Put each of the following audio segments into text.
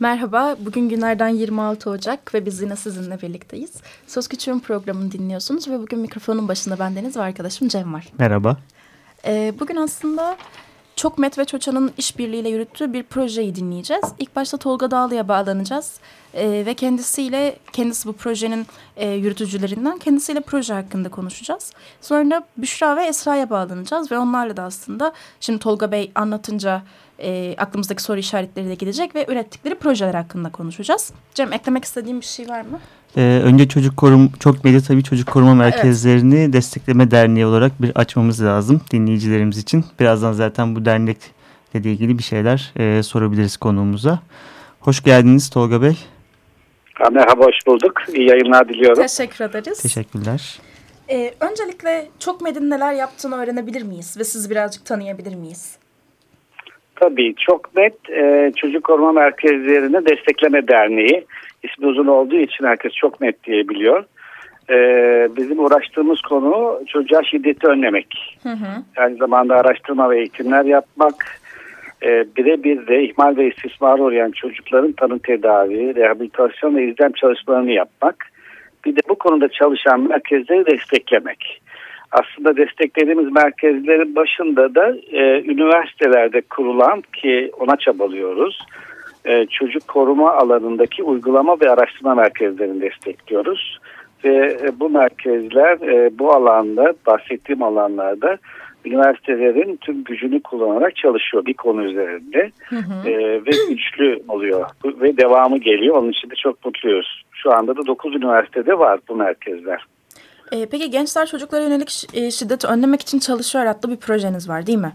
Merhaba, bugün günlerden 26 Ocak ve biz yine sizinle birlikteyiz. Söz Küçüğün programını dinliyorsunuz ve bugün mikrofonun başında bendeniz ve arkadaşım Cem var. Merhaba. Ee, bugün aslında çok Met ve Çoça'nın işbirliğiyle yürüttüğü bir projeyi dinleyeceğiz. İlk başta Tolga Dağlı'ya bağlanacağız ee, ve kendisiyle, kendisi bu projenin e, yürütücülerinden, kendisiyle proje hakkında konuşacağız. Sonra Büşra ve Esra'ya bağlanacağız ve onlarla da aslında şimdi Tolga Bey anlatınca e, aklımızdaki soru işaretleri de gidecek ve ürettikleri projeler hakkında konuşacağız. Cem eklemek istediğim bir şey var mı? Ee, önce çocuk korum çok medya tabii çocuk koruma merkezlerini evet. destekleme derneği olarak bir açmamız lazım dinleyicilerimiz için. Birazdan zaten bu dernekle ilgili bir şeyler e, sorabiliriz konuğumuza. Hoş geldiniz Tolga Bey. Merhaba, hoş bulduk. İyi yayınlar diliyorum. Teşekkür ederiz. Teşekkürler. Ee, öncelikle çok medin neler yaptığını öğrenebilir miyiz ve sizi birazcık tanıyabilir miyiz? Tabii çok net e, çocuk koruma merkezlerini destekleme derneği ismi uzun olduğu için herkes çok net diyebiliyor. E, bizim uğraştığımız konu çocuğa şiddeti önlemek. Hı hı. Aynı zamanda araştırma ve eğitimler yapmak. E, birebir de ihmal ve istismara uğrayan çocukların tanı tedavi, rehabilitasyon ve izlem çalışmalarını yapmak. Bir de bu konuda çalışan merkezleri desteklemek aslında desteklediğimiz merkezlerin başında da e, üniversitelerde kurulan ki ona çabalıyoruz. E, çocuk koruma alanındaki uygulama ve araştırma merkezlerini destekliyoruz. Ve e, bu merkezler e, bu alanda bahsettiğim alanlarda üniversitelerin tüm gücünü kullanarak çalışıyor bir konu üzerinde hı hı. E, ve güçlü oluyor ve devamı geliyor. Onun için de çok mutluyuz. Şu anda da 9 üniversitede var bu merkezler. E, peki gençler çocuklara yönelik e, şiddeti önlemek için çalışıyor adlı bir projeniz var değil mi?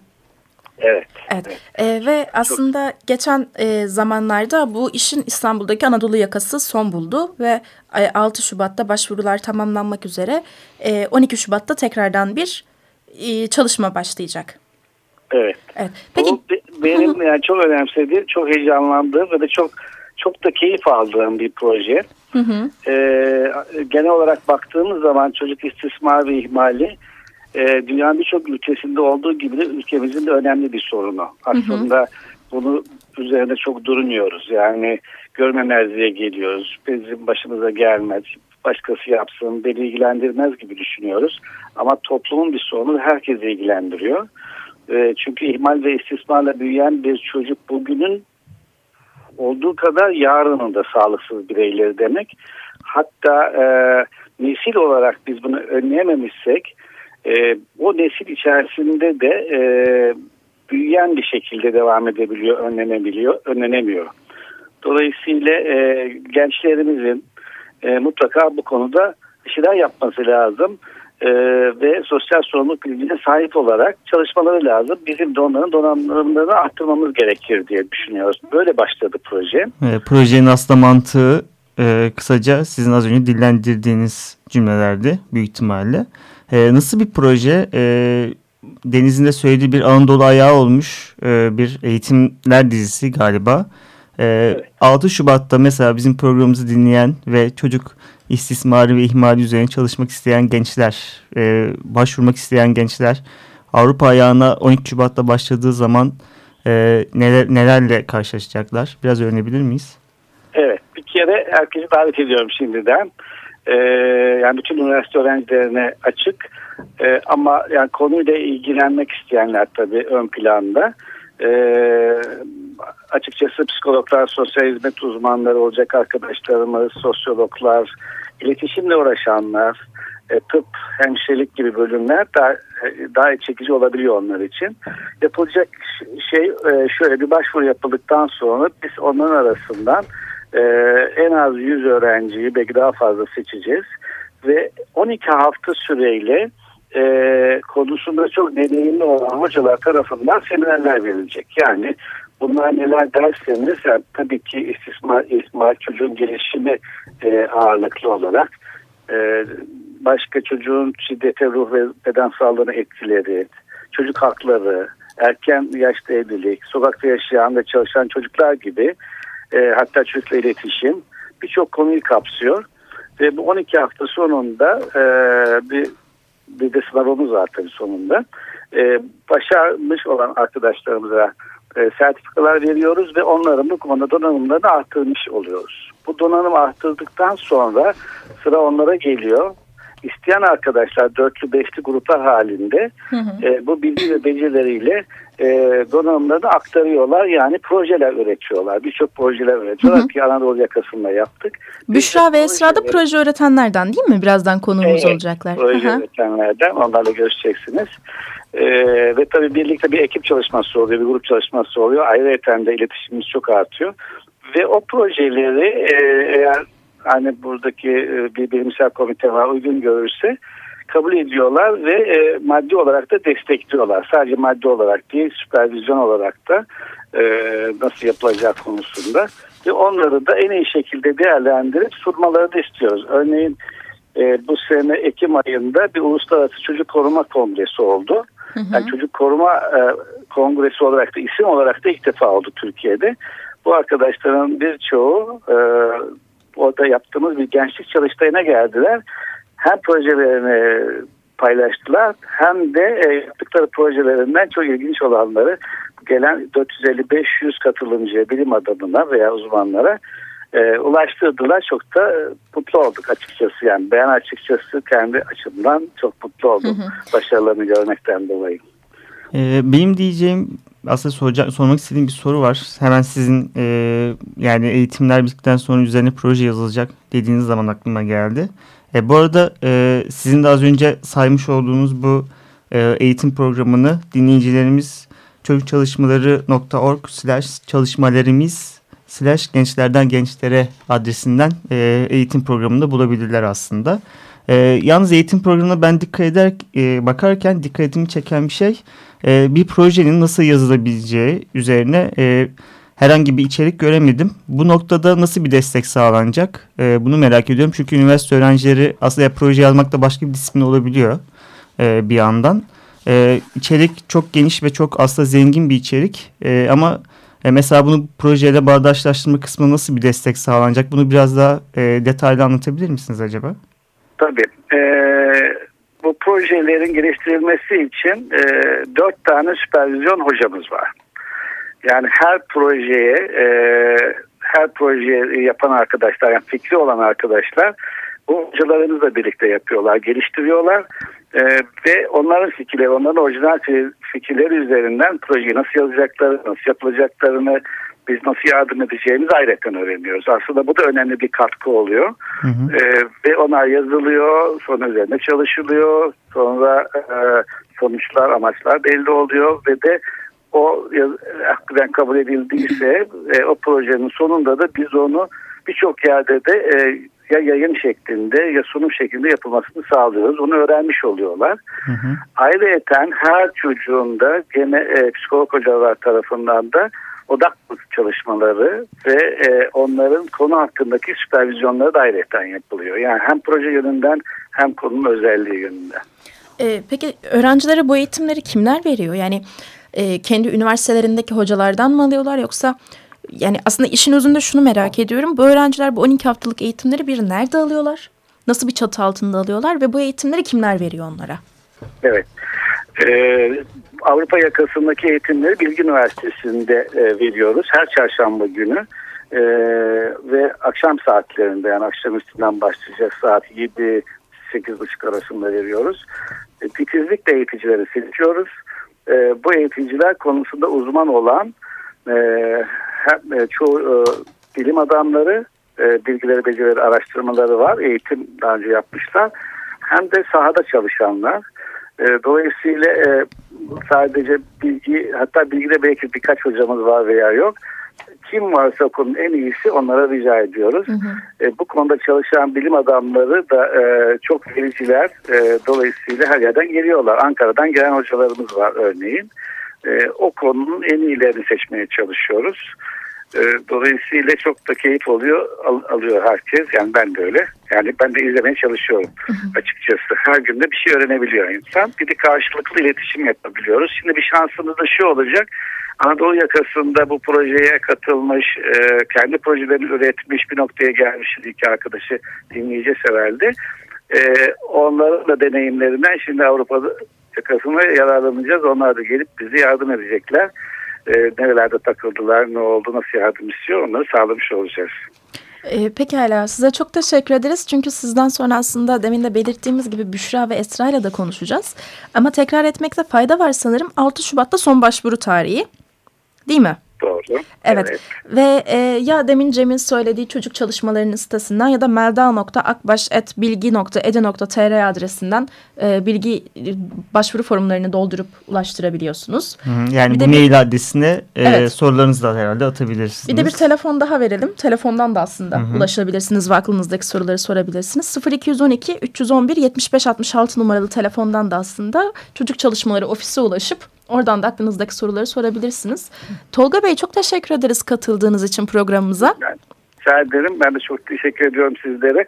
Evet. Evet. evet. E, ve aslında Çok... geçen e, zamanlarda bu işin İstanbul'daki Anadolu yakası son buldu ve e, 6 Şubat'ta başvurular tamamlanmak üzere e, 12 Şubat'ta tekrardan bir e, çalışma başlayacak. Evet. evet. Peki bu benim yani çok önemsediğim, çok heyecanlandığım ve de çok çok da keyif aldığım bir proje. Hı hı. Ee, genel olarak baktığımız zaman çocuk istismar ve ihmali e, dünyanın birçok ülkesinde olduğu gibi de ülkemizin de önemli bir sorunu. Aslında hı hı. bunu üzerinde çok durmuyoruz. Yani görmemezliğe geliyoruz. Bizim başımıza gelmez. Başkası yapsın, beni ilgilendirmez gibi düşünüyoruz. Ama toplumun bir sorunu herkesi ilgilendiriyor. E, çünkü ihmal ve istismarla büyüyen bir çocuk bugünün olduğu kadar yarının da sağlıksız bireyleri demek. Hatta e, nesil olarak biz bunu önleyememişsek e, o nesil içerisinde de e, büyüyen bir şekilde devam edebiliyor, önlenebiliyor, önlenemiyor. Dolayısıyla e, gençlerimizin e, mutlaka bu konuda bir şeyler yapması lazım e, ve sosyal sorumluluk bilincine sahip olarak çalışmaları lazım. Bizim de onların donanımlarını arttırmamız gerekir diye düşünüyoruz. Böyle başladı proje. E, projenin aslında mantığı e, kısaca sizin az önce dillendirdiğiniz cümlelerdi büyük ihtimalle. E, nasıl bir proje? E, Deniz'in de söylediği bir Anadolu ayağı olmuş e, bir eğitimler dizisi galiba. E, evet. 6 Şubat'ta mesela bizim programımızı dinleyen ve çocuk istismarı ve ihmali üzerine çalışmak isteyen gençler, e, başvurmak isteyen gençler Avrupa ayağına 12 Şubat'ta başladığı zaman e, neler, nelerle karşılaşacaklar? Biraz öğrenebilir miyiz? Evet, bir kere herkesi davet ediyorum şimdiden. Ee, yani bütün üniversite öğrencilerine açık. Ee, ama yani konuyla ilgilenmek isteyenler tabii ön planda. Ee, açıkçası psikologlar, sosyal hizmet uzmanları olacak arkadaşlarımız, sosyologlar, iletişimle uğraşanlar, e, tıp, hemşirelik gibi bölümler daha, daha çekici olabiliyor onlar için. Yapılacak şey e, şöyle bir başvuru yapıldıktan sonra biz onların arasından e, en az 100 öğrenciyi belki daha fazla seçeceğiz ve 12 hafta süreyle e, konusunda çok deneyimli olan hocalar tarafından seminerler verilecek. Yani bunlar neler derseniz yani tabii ki istismar, istismar çocuğun gelişimi e, ağırlıklı olarak e, başka çocuğun şiddete ruh ve beden sağlığına etkileri, çocuk hakları, erken yaşta evlilik, sokakta yaşayan ve çalışan çocuklar gibi e, hatta çocukla iletişim birçok konuyu kapsıyor. Ve bu 12 hafta sonunda e, bir, bir de sınavımız var tabii sonunda. E, başarmış olan arkadaşlarımıza e, sertifikalar veriyoruz ve onların bu konuda donanımlarını arttırmış oluyoruz. Bu donanım arttırdıktan sonra sıra onlara geliyor isteyen arkadaşlar dörtlü beşli gruplar halinde hı hı. E, bu bilgi ve becerileriyle e, donanımlarını aktarıyorlar. Yani projeler üretiyorlar. Birçok projeler üretiyorlar hı hı. ki Anadolu yakasında yaptık. Büşra ve Esra da proje öğretenlerden değil mi? Birazdan konuğumuz evet, olacaklar. Proje hı öğretenlerden. Onlarla görüşeceksiniz. Ee, ve tabii birlikte bir ekip çalışması oluyor, bir grup çalışması oluyor. Ayrıca de iletişimimiz çok artıyor. Ve o projeleri e, eğer hani buradaki e, bir bilimsel komite var uygun görürse kabul ediyorlar ve e, maddi olarak da destekliyorlar. Sadece maddi olarak değil süpervizyon olarak da e, nasıl yapılacağı konusunda ve onları da en iyi şekilde değerlendirip sunmaları da istiyoruz. Örneğin e, bu sene Ekim ayında bir Uluslararası Çocuk Koruma Kongresi oldu. Hı hı. Yani Çocuk Koruma e, Kongresi olarak da isim olarak da ilk defa oldu Türkiye'de. Bu arkadaşların birçoğu e, orada yaptığımız bir gençlik çalıştayına geldiler. Hem projelerini paylaştılar hem de e, yaptıkları projelerinden çok ilginç olanları gelen 450-500 katılımcıya, bilim adamına veya uzmanlara e, ulaştırdılar. Çok da mutlu olduk açıkçası. Yani ben açıkçası kendi açımdan çok mutlu oldum. Hı hı. Başarılarını görmekten dolayı. Ee, benim diyeceğim aslında soracak, sormak istediğim bir soru var. Hemen sizin e, yani eğitimler bittikten sonra üzerine proje yazılacak dediğiniz zaman aklıma geldi. E, bu arada e, sizin de az önce saymış olduğunuz bu e, eğitim programını dinleyicilerimiz çocukçalışmaları.org slash çalışmalarımız slash gençlerden gençlere adresinden e, eğitim programında bulabilirler aslında. E, yalnız eğitim programına ben dikkat eder e, bakarken dikkatimi çeken bir şey e, bir projenin nasıl yazılabileceği üzerine e, herhangi bir içerik göremedim. Bu noktada nasıl bir destek sağlanacak? E, bunu merak ediyorum. Çünkü üniversite öğrencileri aslında proje yazmakta başka bir disiplin olabiliyor e, bir yandan. E, içerik çok geniş ve çok aslında zengin bir içerik. E, ama e, mesela bunu projeyle bağdaşlaştırma kısmına nasıl bir destek sağlanacak? Bunu biraz daha e, detaylı anlatabilir misiniz acaba? Tabii. Ee, bu projelerin geliştirilmesi için e, dört tane süpervizyon hocamız var. Yani her projeye e, her projeyi yapan arkadaşlar, yani fikri olan arkadaşlar bu hocalarımızla birlikte yapıyorlar, geliştiriyorlar e, ve onların fikirleri, onların orijinal fikirleri üzerinden projeyi nasıl yazacaklarını, nasıl yapılacaklarını, biz nasıl yardım edeceğimizi ayrıca öğreniyoruz. Aslında bu da önemli bir katkı oluyor. Hı hı. E, ve onlar yazılıyor, sonra üzerine çalışılıyor, sonra e, sonuçlar, amaçlar belli oluyor ve de o hakikaten kabul edildiyse e, o projenin sonunda da biz onu birçok yerde de e, ya yayın şeklinde ya sunum şeklinde yapılmasını sağlıyoruz. Onu öğrenmiş oluyorlar. Hı hı. Ayrıca her çocuğun da gene e, psikolog hocalar tarafından da odak çalışmaları ve e, onların konu hakkındaki süpervizyonları da ayrıca yapılıyor. Yani hem proje yönünden hem konunun özelliği yönünden. E, peki öğrencilere bu eğitimleri kimler veriyor? Yani e, kendi üniversitelerindeki hocalardan mı alıyorlar yoksa yani aslında işin özünde şunu merak ediyorum. Bu öğrenciler bu 12 haftalık eğitimleri bir nerede alıyorlar? Nasıl bir çatı altında alıyorlar ve bu eğitimleri kimler veriyor onlara? Evet. Ee, Avrupa yakasındaki eğitimleri Bilgi Üniversitesi'nde e, veriyoruz. Her çarşamba günü e, ve akşam saatlerinde yani akşam üstünden başlayacak saat 7 8.30 arasında veriyoruz. E, titizlikle eğiticileri seçiyoruz. E, bu eğiticiler konusunda uzman olan e, hem, e, çoğu e, bilim adamları e, bilgileri, becerileri, araştırmaları var. Eğitim daha önce yapmışlar. Hem de sahada çalışanlar. E, dolayısıyla e, sadece bilgi hatta bilgide belki birkaç hocamız var veya yok. Kim varsa okulun en iyisi onlara rica ediyoruz. Hı hı. E, bu konuda çalışan bilim adamları da e, çok vericiler. E, dolayısıyla her yerden geliyorlar. Ankara'dan gelen hocalarımız var örneğin. E, o konunun en iyilerini seçmeye çalışıyoruz. E, dolayısıyla çok da keyif oluyor, al, alıyor herkes. Yani ben de öyle. Yani ben de izlemeye çalışıyorum açıkçası. Her günde bir şey öğrenebiliyor insan. Bir de karşılıklı iletişim yapabiliyoruz. Şimdi bir şansımız da şu olacak. Anadolu yakasında bu projeye katılmış, e, kendi projelerini üretmiş bir noktaya gelmiş iki arkadaşı dinleyeceğiz herhalde. E, onların da deneyimlerinden şimdi Avrupa'da yakasına yararlanacağız. Onlar da gelip bize yardım edecekler. E, nerelerde takıldılar, ne oldu, nasıl yardım istiyor onları sağlamış olacağız. E, pekala size çok teşekkür ederiz. Çünkü sizden sonra aslında demin de belirttiğimiz gibi Büşra ve Esra ile de konuşacağız. Ama tekrar etmekte fayda var sanırım. 6 Şubat'ta son başvuru tarihi. Değil mi? Doğru. Evet. evet. Ve e, ya demin Cem'in söylediği çocuk çalışmalarının sitesinden ya da meldal.akbaş.bilgi.ede.tr adresinden e, bilgi başvuru formlarını doldurup ulaştırabiliyorsunuz. Hı, yani bir bu mail bir, adresine e, evet. sorularınızı da herhalde atabilirsiniz. Bir de bir telefon daha verelim. Telefondan da aslında hı hı. ulaşabilirsiniz ve aklınızdaki soruları sorabilirsiniz. 0212 311 75 66 numaralı telefondan da aslında çocuk çalışmaları ofise ulaşıp Oradan da aklınızdaki soruları sorabilirsiniz. Tolga Bey çok teşekkür ederiz katıldığınız için programımıza. Ben, rica ederim. Ben de çok teşekkür ediyorum sizlere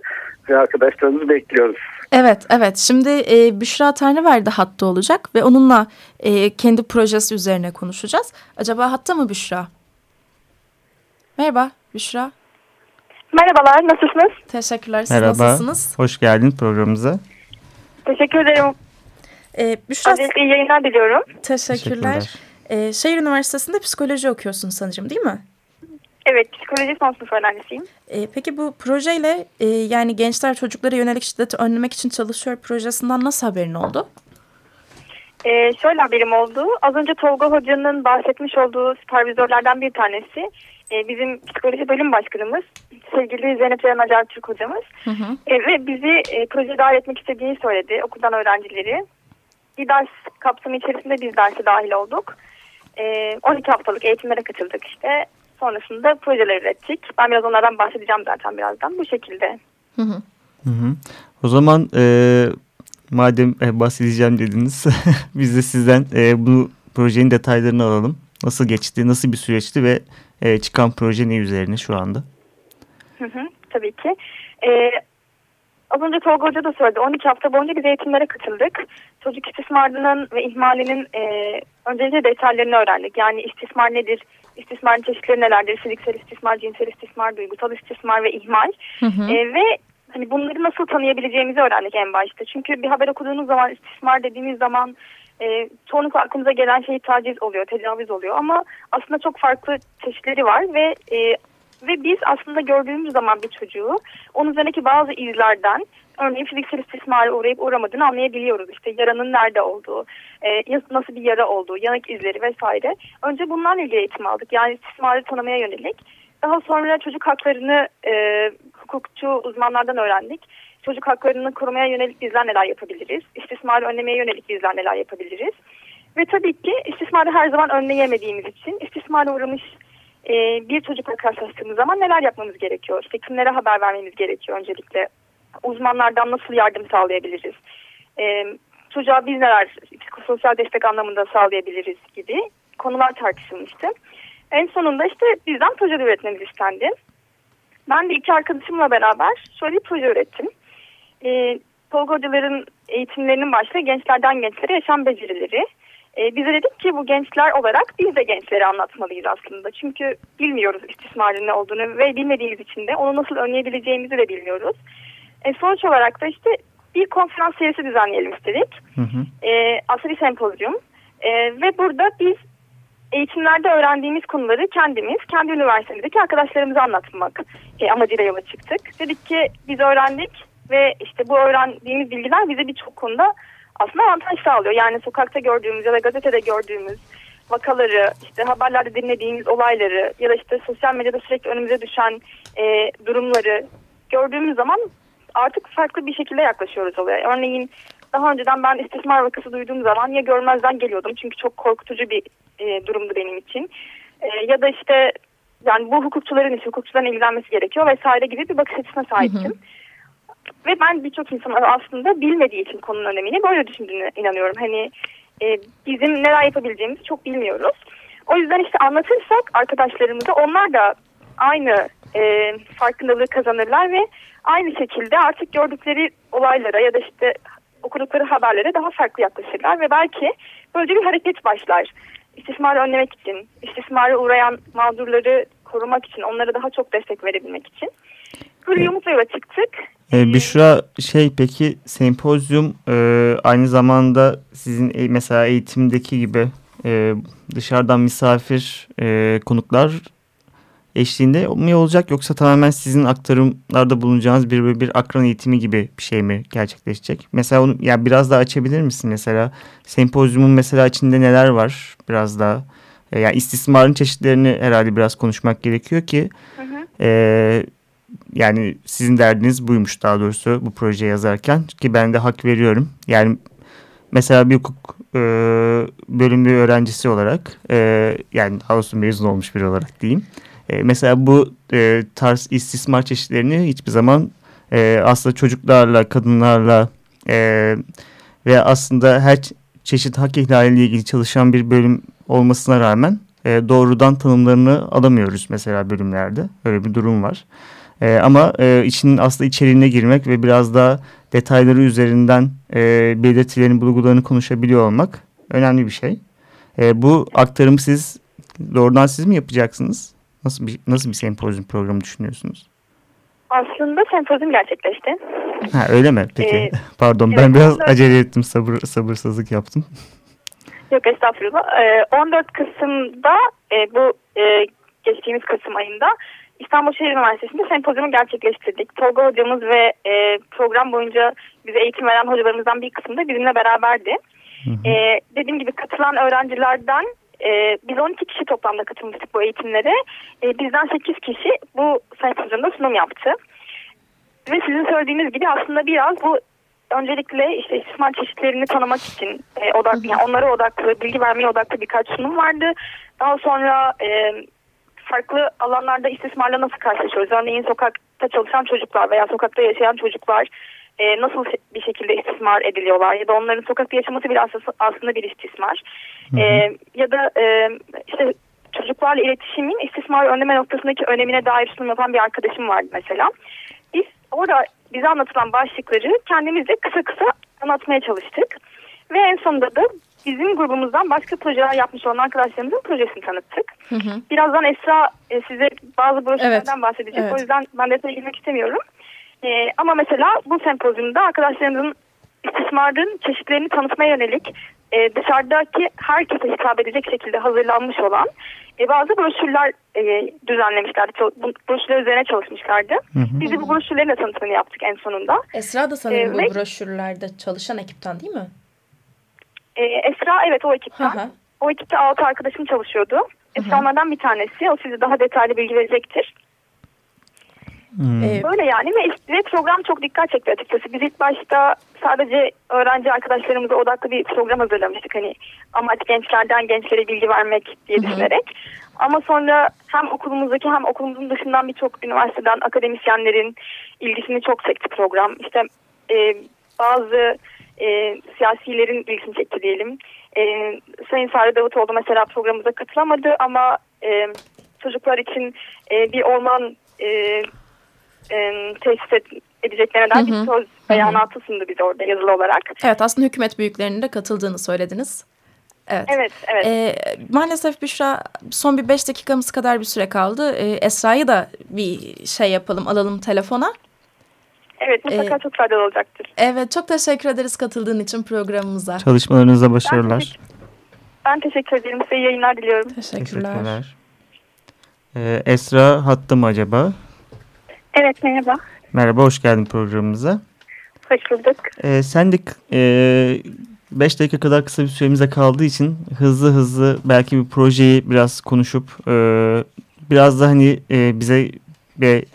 ve arkadaşlarımızı bekliyoruz. Evet, evet. Şimdi e, Büşra Tanrıverdi hatta olacak ve onunla e, kendi projesi üzerine konuşacağız. Acaba hatta mı Büşra? Merhaba Büşra. Merhabalar, nasılsınız? Teşekkürler, siz Merhaba. nasılsınız? Hoş geldin programımıza. Teşekkür ederim. Ee, Büşra, Öncelikle iyi yayınlar diliyorum. Teşekkürler. Teşekkürler. Ee, Şehir Üniversitesi'nde psikoloji okuyorsun sanırım değil mi? Evet, psikoloji son sınıf öğrencisiyim. Ee, peki bu projeyle e, yani gençler çocuklara yönelik şiddeti önlemek için çalışıyor projesinden nasıl haberin oldu? Ee, şöyle haberim oldu. Az önce Tolga Hoca'nın bahsetmiş olduğu süpervizörlerden bir tanesi. E, bizim psikoloji bölüm başkanımız sevgili Zeynep Ceren Acar Türk hocamız. Hı hı. E, ve bizi e, proje dahil etmek istediğini söyledi okuldan öğrencileri ders kapsamı içerisinde biz derse dahil olduk. E, ee, 12 haftalık eğitimlere katıldık işte. Sonrasında projeler ürettik. Ben biraz onlardan bahsedeceğim zaten birazdan. Bu şekilde. Hı hı. Hı hı. O zaman e, madem e, bahsedeceğim dediniz biz de sizden e, bu projenin detaylarını alalım. Nasıl geçti, nasıl bir süreçti ve e, çıkan proje ne üzerine şu anda? Hı hı, tabii ki. E, Az önce Tolga Hoca da söyledi. 12 hafta boyunca biz eğitimlere katıldık. Çocuk istismarının ve ihmalinin e, öncelikle detaylarını öğrendik. Yani istismar nedir? İstismarın çeşitleri nelerdir? Fiziksel istismar, cinsel istismar, duygusal istismar ve ihmal. Hı hı. E, ve hani bunları nasıl tanıyabileceğimizi öğrendik en başta. Çünkü bir haber okuduğunuz zaman istismar dediğimiz zaman e, çoğunlukla aklımıza gelen şey taciz oluyor, tecavüz oluyor. Ama aslında çok farklı çeşitleri var ve e, ve biz aslında gördüğümüz zaman bir çocuğu onun üzerindeki bazı izlerden örneğin fiziksel istismara uğrayıp uğramadığını anlayabiliyoruz. İşte yaranın nerede olduğu, e, nasıl bir yara olduğu, yanık izleri vesaire. Önce bunlarla ilgili eğitim aldık. Yani istismarı tanımaya yönelik. Daha sonra çocuk haklarını e, hukukçu uzmanlardan öğrendik. Çocuk haklarını korumaya yönelik bizler neler yapabiliriz? İstismarı önlemeye yönelik bizler neler yapabiliriz? Ve tabii ki istismarı her zaman önleyemediğimiz için istismara uğramış e, bir çocukla karşılaştığımız zaman neler yapmamız gerekiyor? İşte kimlere haber vermemiz gerekiyor öncelikle? Uzmanlardan nasıl yardım sağlayabiliriz? E, çocuğa biz neler psikososyal destek anlamında sağlayabiliriz gibi konular tartışılmıştı. En sonunda işte bizden proje üretmemiz istendi. Ben de iki arkadaşımla beraber şöyle bir proje ürettim. E, Tolga hocaların eğitimlerinin başlığı gençlerden gençlere yaşam becerileri. E, bize dedik ki bu gençler olarak biz de gençlere anlatmalıyız aslında. Çünkü bilmiyoruz istismarın ne olduğunu ve bilmediğimiz için de onu nasıl önleyebileceğimizi de bilmiyoruz. E, sonuç olarak da işte bir konferans serisi düzenleyelim istedik. Hı hı. E, aslında bir sempozyum. E, ve burada biz eğitimlerde öğrendiğimiz konuları kendimiz, kendi üniversitemizdeki arkadaşlarımıza anlatmak e, amacıyla yola çıktık. Dedik ki biz öğrendik ve işte bu öğrendiğimiz bilgiler bize birçok konuda aslında avantaj sağlıyor. Yani sokakta gördüğümüz ya da gazetede gördüğümüz vakaları, işte haberlerde dinlediğimiz olayları ya da işte sosyal medyada sürekli önümüze düşen e, durumları gördüğümüz zaman artık farklı bir şekilde yaklaşıyoruz olaya. Örneğin daha önceden ben istismar vakası duyduğum zaman ya görmezden geliyordum çünkü çok korkutucu bir e, durumdu benim için. E, ya da işte yani bu hukukçuların işi, hukukçuların ilgilenmesi gerekiyor vesaire gibi bir bakış açısına sahiptim. Hı hı. Ve ben birçok insanın aslında bilmediği için konunun önemini böyle düşündüğüne inanıyorum. Hani e, bizim neler yapabileceğimizi çok bilmiyoruz. O yüzden işte anlatırsak arkadaşlarımıza onlar da aynı e, farkındalığı kazanırlar ve aynı şekilde artık gördükleri olaylara ya da işte okudukları haberlere daha farklı yaklaşırlar ve belki böylece bir hareket başlar. İstismarı önlemek için, istismara uğrayan mağdurları korumak için, onlara daha çok destek verebilmek için. Böyle umutla yola çıktık. Ee, Büşra şey peki sempozyum e, aynı zamanda sizin e, mesela eğitimdeki gibi e, dışarıdan misafir e, konuklar eşliğinde mi olacak yoksa tamamen sizin aktarımlarda bulunacağınız bir bir akran eğitimi gibi bir şey mi gerçekleşecek? Mesela onu yani biraz daha açabilir misin mesela? Sempozyumun mesela içinde neler var biraz daha? E, yani istismarın çeşitlerini herhalde biraz konuşmak gerekiyor ki hı hı. E, yani sizin derdiniz buymuş daha doğrusu bu proje yazarken ki ben de hak veriyorum. Yani mesela bir hukuk e, bölümü öğrencisi olarak e, yani Ağustos mezun olmuş biri olarak diyeyim. E, mesela bu e, tarz istismar çeşitlerini hiçbir zaman e, aslında çocuklarla, kadınlarla e, ve aslında her çeşit hak ihlaliyle ilgili çalışan bir bölüm olmasına rağmen e, doğrudan tanımlarını alamıyoruz mesela bölümlerde. Öyle bir durum var. E, ama e, içinin aslında içeriğine girmek ve biraz daha detayları üzerinden e, belirtilerin, bulgularını konuşabiliyor olmak önemli bir şey. E, bu aktarımı siz doğrudan siz mi yapacaksınız? Nasıl bir nasıl bir sempozyum programı düşünüyorsunuz? Aslında sempozyum gerçekleşti. Ha öyle mi? Peki. Ee, Pardon evet, ben biraz 14... acele ettim. Sabır sabırsızlık yaptım. Yok estağfurullah. Ee, 14 Kasım'da e, bu e, geçtiğimiz Kasım ayında İstanbul Şehir Üniversitesi'nde sempozyumu gerçekleştirdik. Tolga hocamız ve e, program boyunca bize eğitim veren hocalarımızdan bir kısmı da bizimle beraberdi. Hı hı. E, dediğim gibi katılan öğrencilerden e, biz 12 kişi toplamda katılmıştık bu eğitimlere. E, bizden 8 kişi bu sempozyumda sunum yaptı. Ve sizin söylediğiniz gibi aslında biraz bu öncelikle işte istismar çeşitlerini tanımak için e, odaklı, yani onlara odaklı, bilgi vermeye odaklı birkaç sunum vardı. Daha sonra e, farklı alanlarda istismarla nasıl karşılaşıyoruz? Örneğin sokakta çalışan çocuklar veya sokakta yaşayan çocuklar e, nasıl bir şekilde istismar ediliyorlar ya da onların sokakta yaşaması bile aslında bir istismar. Hı hı. E, ya da e, işte çocuklarla iletişimin istismar önleme noktasındaki önemine dair sunum yapan bir arkadaşım vardı mesela. Biz orada bize anlatılan başlıkları kendimizde kısa kısa anlatmaya çalıştık. Ve en sonunda da bizim grubumuzdan başka projeler yapmış olan arkadaşlarımızın projesini tanıttık. Hı hı. Birazdan Esra e, size bazı broşürlerden evet. bahsedecek. Evet. O yüzden ben detaya girmek istemiyorum. E, ama mesela bu sempozyumda arkadaşlarımızın istismarın çeşitlerini tanıtmaya yönelik e, dışarıdaki herkese hitap edecek şekilde hazırlanmış olan e, bazı broşürler e, düzenlemişlerdi. Bu broşürler üzerine çalışmışlardı. Hı hı. Biz de bu broşürlerin de tanıtımını yaptık en sonunda. Esra da sanırım e, bu broşürlerde çalışan ekipten değil mi? E, Esra evet o ekipten. Hı hı. O ekipte altı arkadaşım çalışıyordu. Esra onlardan bir tanesi. O size daha detaylı bilgi verecektir. Hmm. Ee, böyle yani ve, ve program çok dikkat çekti açıkçası. Biz ilk başta sadece öğrenci arkadaşlarımıza odaklı bir program hazırlamıştık. Hani amaç gençlerden gençlere bilgi vermek diye düşünerek. Ama sonra hem okulumuzdaki hem okulumuzun dışından birçok üniversiteden akademisyenlerin ilgisini çok çekti program. İşte e, bazı e, siyasilerin ilgisini çekti diyelim. E, Sayın Sare Davutoğlu mesela programımıza katılamadı ama e, çocuklar için e, bir orman e, e, tesis et, edeceklerine dair bir söz beyanatı sundu bize orada yazılı olarak. Evet aslında hükümet büyüklerinin de katıldığını söylediniz. Evet. Evet, evet. Ee, maalesef Büşra son bir beş dakikamız kadar bir süre kaldı. Ee, Esra'yı da bir şey yapalım, alalım telefona. Evet, mutlaka ee, çok faydalı olacaktır. Evet, çok teşekkür ederiz katıldığın için programımıza. Çalışmalarınıza başarılar. Ben teşekkür, ben teşekkür ederim. Size iyi yayınlar diliyorum. Teşekkürler. Teşekkürler. Ee, Esra hattı mı acaba? Evet merhaba. Merhaba hoş geldin programımıza. Hoş bulduk. Ee, sen de 5 e, dakika kadar kısa bir süremize kaldığı için hızlı hızlı belki bir projeyi biraz konuşup e, biraz da hani e, bize ve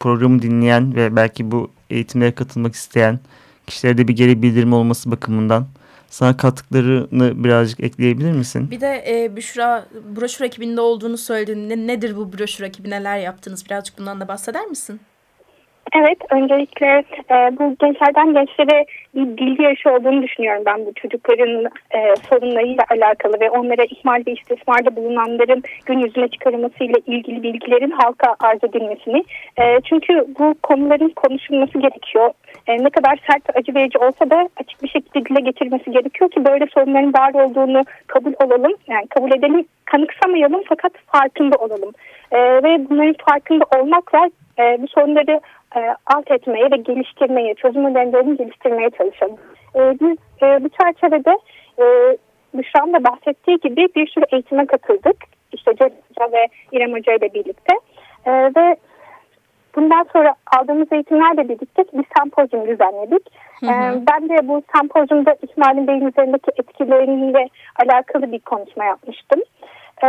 programı dinleyen ve belki bu eğitimlere katılmak isteyen kişilere de bir geri bildirim olması bakımından sana kattıklarını birazcık ekleyebilir misin? Bir de e, Büşra broşür ekibinde olduğunu söyledin. Ne, nedir bu broşür ekibi? Neler yaptınız? Birazcık bundan da bahseder misin? Evet, öncelikle e, bu gençlerden gençlere bir bilgi yarışı olduğunu düşünüyorum ben bu çocukların e, sorunlarıyla alakalı ve onlara ihmal ve istismarda bulunanların gün yüzüne çıkarılmasıyla ilgili bilgilerin halka arz edilmesini. E, çünkü bu konuların konuşulması gerekiyor. E, ne kadar sert acı verici olsa da açık bir şekilde dile getirilmesi gerekiyor ki böyle sorunların var olduğunu kabul olalım, yani kabul edelim, kanıksamayalım fakat farkında olalım. E, ve bunların farkında olmakla e, bu sorunları e, alt etmeye ve geliştirmeye, çözüm önerilerini geliştirmeye çalışalım. E, biz e, bu çerçevede e, Büşra'nın da bahsettiği gibi bir sürü eğitime katıldık. İşte Cem Hoca ve İrem Hoca ile birlikte. E, ve bundan sonra aldığımız eğitimlerle birlikte bir sempozyum düzenledik. Hı hı. E, ben de bu sempozyumda ihmalin beyin üzerindeki etkileriyle alakalı bir konuşma yapmıştım. E,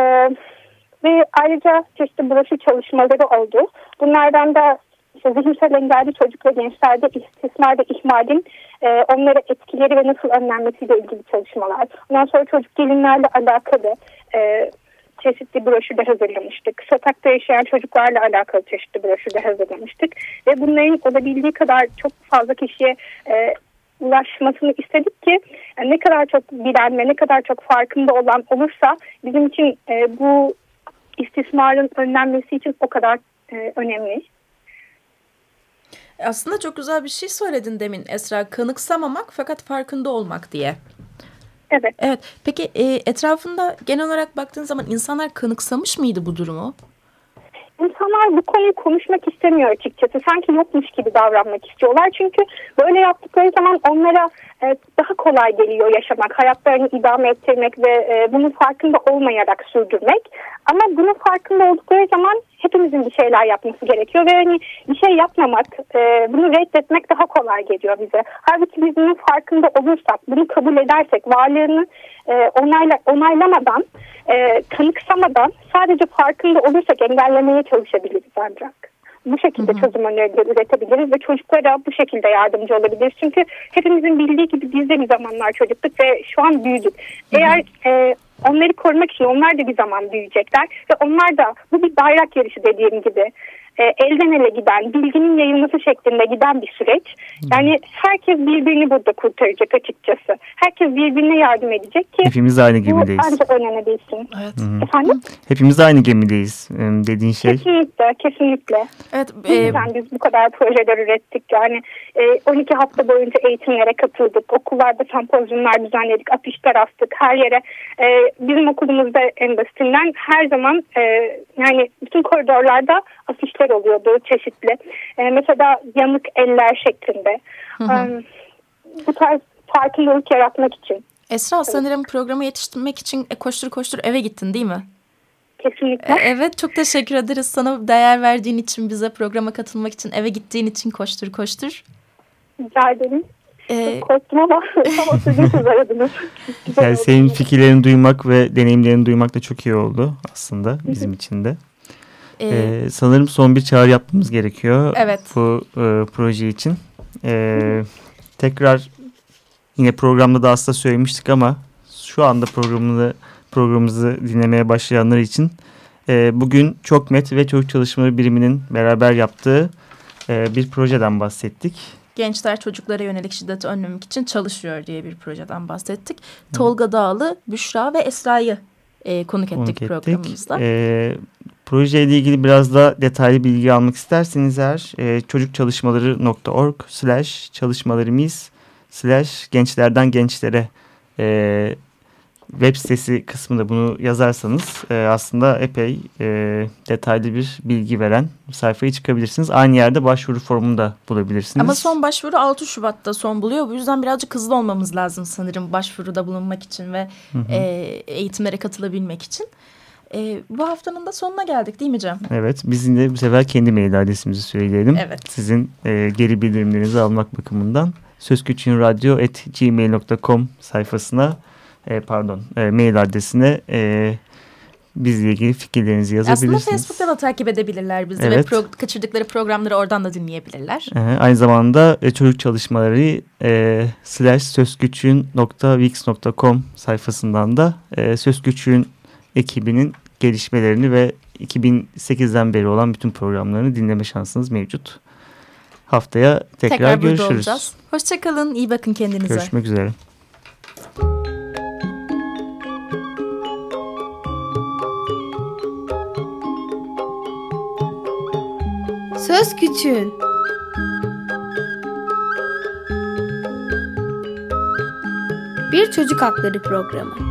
ve ayrıca çeşitli broşür çalışmaları oldu. Bunlardan da işte zihinsel engelli çocuk ve gençlerde istismar ve ihmalin e, onlara etkileri ve nasıl önlenmesiyle ilgili çalışmalar. Ondan sonra çocuk gelinlerle alakalı e, çeşitli broşürler hazırlamıştık. Sokakta yaşayan çocuklarla alakalı çeşitli broşürler hazırlamıştık. Ve bunların olabildiği kadar çok fazla kişiye e, ulaşmasını istedik ki yani ne kadar çok bilen ve ne kadar çok farkında olan olursa bizim için e, bu istismarın önlenmesi için o kadar e, önemli. Aslında çok güzel bir şey söyledin demin Esra. Kanıksamamak fakat farkında olmak diye. Evet. Evet. Peki e, etrafında genel olarak baktığın zaman insanlar kanıksamış mıydı bu durumu? İnsanlar bu konuyu konuşmak istemiyor açıkçası. Sanki yokmuş gibi davranmak istiyorlar. Çünkü böyle yaptıkları zaman onlara e, daha kolay geliyor yaşamak, hayatlarını idame ettirmek ve e, bunun farkında olmayarak sürdürmek. Ama bunun farkında oldukları zaman hepimizin bir şeyler yapması gerekiyor ve hani bir şey yapmamak, e, bunu reddetmek daha kolay geliyor bize. Halbuki biz bunun farkında olursak, bunu kabul edersek, varlığını onayla, onaylamadan, kanıksamadan sadece farkında olursak engellemeye çalışabiliriz ancak bu şekilde çözüm önerileri üretebiliriz ve çocuklara bu şekilde yardımcı olabiliriz. Çünkü hepimizin bildiği gibi biz de bir zamanlar çocuktuk ve şu an büyüdük. Eğer e, onları korumak için onlar da bir zaman büyüyecekler ve onlar da bu bir bayrak yarışı dediğim gibi e, elden ele giden, bilginin yayılması şeklinde giden bir süreç. Yani herkes birbirini burada kurtaracak açıkçası. Herkes birbirine yardım edecek ki hepimiz aynı gemideyiz. Bu ancak öğrenebilsin. Evet. Efendim? Hepimiz aynı gemideyiz dediğin şey. Kesinlikle, kesinlikle. Evet. E, yüzden biz bu kadar projeler ürettik. Yani e, 12 hafta boyunca eğitimlere katıldık. Okullarda sempozyumlar düzenledik, afişler astık her yere. E, bizim okulumuzda en basitinden her zaman e, yani bütün koridorlarda afişler oluyordu çeşitli. E, mesela yanık eller şeklinde. Hı hı. E, bu tarz farkındalık yaratmak için. Esra evet. sanırım programı yetiştirmek için e, koştur koştur eve gittin değil mi? Kesinlikle. Evet çok teşekkür ederiz sana değer verdiğin için bize programa katılmak için eve gittiğin için koştur koştur. Rica ederim. Ee, korktum ama, ama sizin kız aradınız. yani senin fikirlerini duymak ve deneyimlerini duymak da çok iyi oldu aslında bizim için de. Ee, ee, sanırım son bir çağrı yapmamız gerekiyor evet. bu e, proje için. Ee, tekrar yine programda da aslında söylemiştik ama şu anda programını programımızı dinlemeye başlayanlar için e, bugün Çokmet ve Çocuk Çalışmaları Biriminin beraber yaptığı e, bir projeden bahsettik. Gençler çocuklara yönelik şiddeti önlemek için çalışıyor diye bir projeden bahsettik. Hı. Tolga Dağlı, Büşra ve Esra'yı e, konuk ettik, konuk programımızda. E, projeyle ilgili biraz da detaylı bilgi almak isterseniz eğer e, çocukçalışmaları.org slash çalışmalarımız slash gençlerden gençlere e, web sitesi kısmında bunu yazarsanız e, aslında epey e, detaylı bir bilgi veren sayfaya çıkabilirsiniz. Aynı yerde başvuru formunu da bulabilirsiniz. Ama son başvuru 6 Şubat'ta son buluyor. Bu yüzden birazcık hızlı olmamız lazım sanırım başvuruda bulunmak için ve hı hı. E, eğitimlere katılabilmek için. E, bu haftanın da sonuna geldik değil mi Cem? Evet. Bizim de bu sefer kendi mail adresimizi söyleyelim. Evet. Sizin e, geri bildirimlerinizi almak bakımından sözküçünradyo.gmail.com sayfasına e, pardon e, mail adresine e, bizle ilgili fikirlerinizi yazabilirsiniz. Aslında Facebook'ta da takip edebilirler bizi evet. ve pro kaçırdıkları programları oradan da dinleyebilirler. Ee, aynı zamanda e, çocuk çalışmaları e, slash sözgüçün.wix.com sayfasından da e, Sözgüçün ekibinin gelişmelerini ve 2008'den beri olan bütün programlarını dinleme şansınız mevcut. Haftaya tekrar, tekrar görüşürüz. Olacağız. Hoşçakalın, iyi bakın kendinize. Görüşmek üzere. Söz Küçüğün Bir Çocuk Hakları Programı